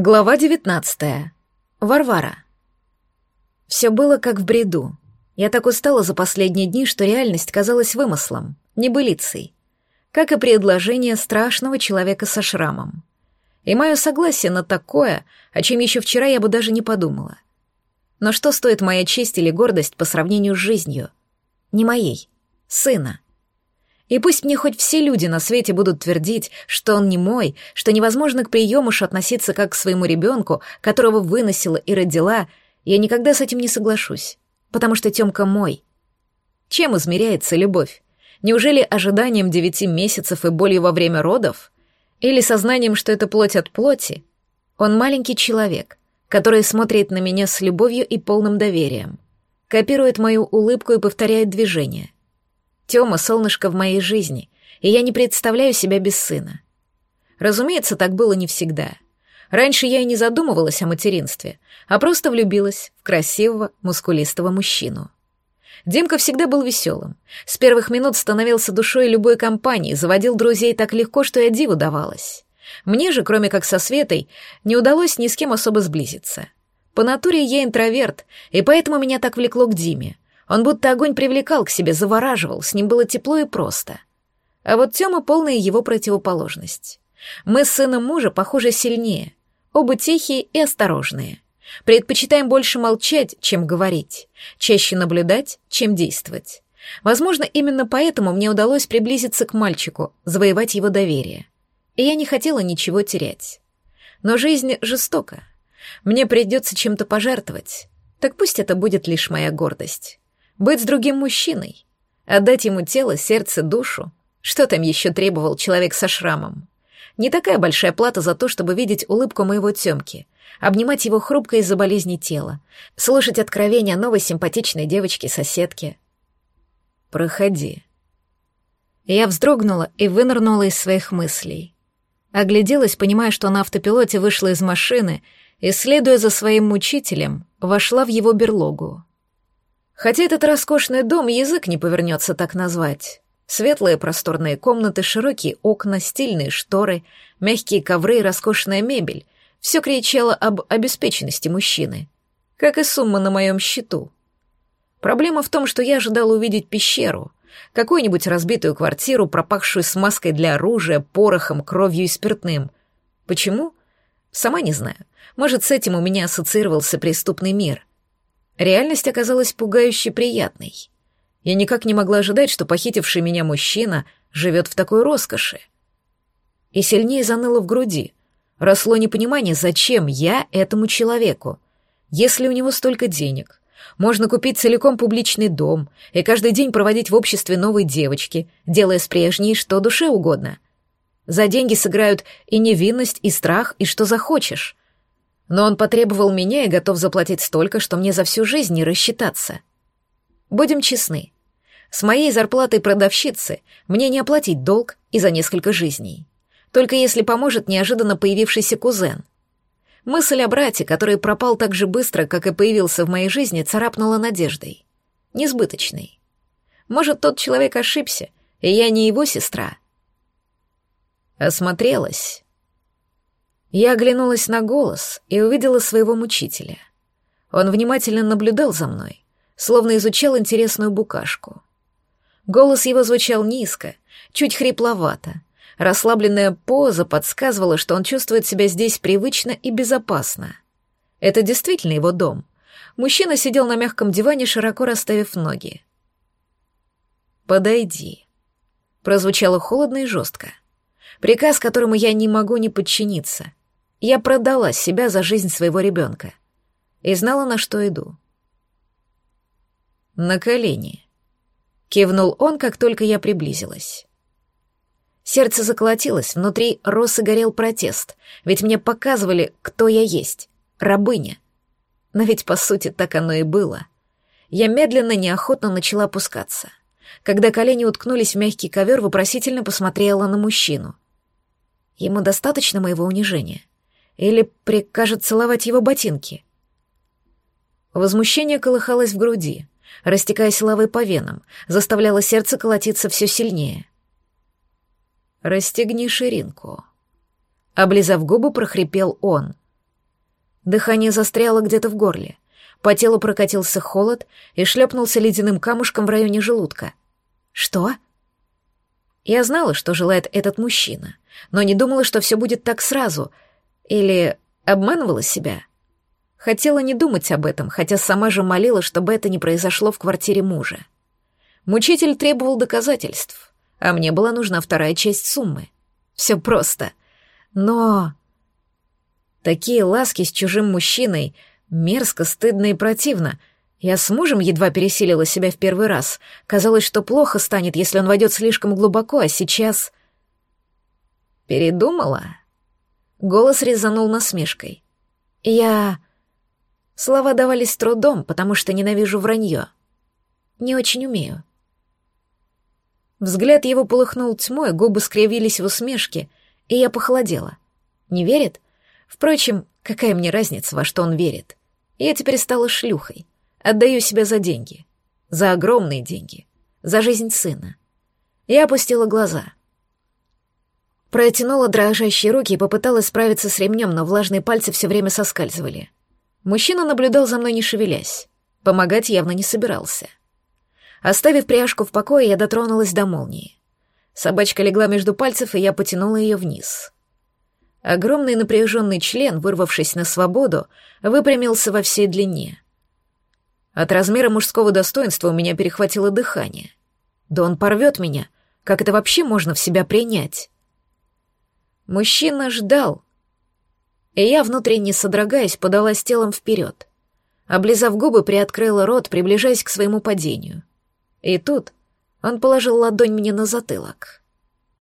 Глава девятнадцатая. Варвара. Все было как в бреду. Я так устала за последние дни, что реальность казалась вымыслом, небылицей. Как и предложение страшного человека со шрамом. И мое согласие на такое, о чем еще вчера я бы даже не подумала. Но что стоит моя честь или гордость по сравнению с жизнью? Не моей, сына. И пусть мне хоть все люди на свете будут твердить, что он не мой, что невозможно к приемушу относиться как к своему ребенку, которого выносила и родила, я никогда с этим не соглашусь, потому что Тёмка мой. Чем измеряется любовь? Неужели ожиданием девяти месяцев и болью во время родов? Или сознанием, что это плоть от плоти? Он маленький человек, который смотрит на меня с любовью и полным доверием, копирует мою улыбку и повторяет движения — Тёма — солнышко в моей жизни, и я не представляю себя без сына. Разумеется, так было не всегда. Раньше я и не задумывалась о материнстве, а просто влюбилась в красивого, мускулистого мужчину. Димка всегда был веселым. С первых минут становился душой любой компании, заводил друзей так легко, что я диву давалась. Мне же, кроме как со Светой, не удалось ни с кем особо сблизиться. По натуре я интроверт, и поэтому меня так влекло к Диме — он будто огонь привлекал к себе, завораживал, с ним было тепло и просто. А вот Тёма — полная его противоположность. Мы с сыном мужа, похоже, сильнее. Оба тихие и осторожные. Предпочитаем больше молчать, чем говорить. Чаще наблюдать, чем действовать. Возможно, именно поэтому мне удалось приблизиться к мальчику, завоевать его доверие. И я не хотела ничего терять. Но жизнь жестока. Мне придется чем-то пожертвовать. Так пусть это будет лишь моя гордость. Быть с другим мужчиной, отдать ему тело, сердце, душу. Что там еще требовал человек со шрамом? Не такая большая плата за то, чтобы видеть улыбку моего Тёмки, обнимать его хрупкое из-за болезни тело, слушать откровения новой симпатичной девочки-соседки. «Проходи». Я вздрогнула и вынырнула из своих мыслей. Огляделась, понимая, что на автопилоте вышла из машины и, следуя за своим мучителем, вошла в его берлогу. Хотя этот роскошный дом язык не повернется так назвать. Светлые просторные комнаты, широкие окна, стильные шторы, мягкие ковры и роскошная мебель — все кричало об обеспеченности мужчины, как и сумма на моем счету. Проблема в том, что я ожидала увидеть пещеру, какую-нибудь разбитую квартиру, пропахшую смазкой для оружия, порохом, кровью и спиртным. Почему? Сама не знаю. Может, с этим у меня ассоциировался преступный мир. Реальность оказалась пугающе приятной. Я никак не могла ожидать, что похитивший меня мужчина живет в такой роскоши. И сильнее заныло в груди. Росло непонимание, зачем я этому человеку, если у него столько денег. Можно купить целиком публичный дом и каждый день проводить в обществе новой девочки, делая с прежней что душе угодно. За деньги сыграют и невинность, и страх, и что захочешь. Но он потребовал меня и готов заплатить столько, что мне за всю жизнь не рассчитаться. Будем честны. С моей зарплатой продавщицы мне не оплатить долг и за несколько жизней. Только если поможет неожиданно появившийся кузен. Мысль о брате, который пропал так же быстро, как и появился в моей жизни, царапнула надеждой. Несбыточной. Может, тот человек ошибся, и я не его сестра. Осмотрелась я оглянулась на голос и увидела своего мучителя. Он внимательно наблюдал за мной, словно изучал интересную букашку. Голос его звучал низко, чуть хрипловато. Расслабленная поза подсказывала, что он чувствует себя здесь привычно и безопасно. Это действительно его дом. Мужчина сидел на мягком диване, широко расставив ноги. «Подойди», — прозвучало холодно и жестко. Приказ, которому я не могу не подчиниться. Я продала себя за жизнь своего ребенка и знала, на что иду. На колени. Кивнул он, как только я приблизилась. Сердце заколотилось, внутри рос и горел протест, ведь мне показывали, кто я есть, рабыня. Но ведь, по сути, так оно и было. Я медленно, неохотно начала опускаться. Когда колени уткнулись в мягкий ковер, вопросительно посмотрела на мужчину. Ему достаточно моего унижения. Или прикажет целовать его ботинки? Возмущение колыхалось в груди, растекаясь лавой по венам, заставляло сердце колотиться все сильнее. «Расстегни ширинку». Облизав губы, прохрипел он. Дыхание застряло где-то в горле. По телу прокатился холод и шлепнулся ледяным камушком в районе желудка. «Что?» Я знала, что желает этот мужчина, но не думала, что все будет так сразу. Или обманывала себя. Хотела не думать об этом, хотя сама же молила, чтобы это не произошло в квартире мужа. Мучитель требовал доказательств, а мне была нужна вторая часть суммы. Все просто. Но... Такие ласки с чужим мужчиной мерзко, стыдно и противно. Я с мужем едва пересилила себя в первый раз. Казалось, что плохо станет, если он войдет слишком глубоко, а сейчас... Передумала? Голос резанул насмешкой. Я... Слова давались трудом, потому что ненавижу вранье. Не очень умею. Взгляд его полыхнул тьмой, губы скривились в усмешке, и я похолодела. Не верит? Впрочем, какая мне разница, во что он верит? Я теперь стала шлюхой. Отдаю себя за деньги. За огромные деньги. За жизнь сына. Я опустила глаза. Протянула дрожащие руки и попыталась справиться с ремнем, но влажные пальцы все время соскальзывали. Мужчина наблюдал за мной, не шевелясь. Помогать явно не собирался. Оставив пряжку в покое, я дотронулась до молнии. Собачка легла между пальцев, и я потянула ее вниз. Огромный напряженный член, вырвавшись на свободу, выпрямился во всей длине. От размера мужского достоинства у меня перехватило дыхание. Да он порвет меня. Как это вообще можно в себя принять? Мужчина ждал, и я, внутренне содрогаясь, подалась телом вперед. Облизав губы, приоткрыла рот, приближаясь к своему падению. И тут он положил ладонь мне на затылок.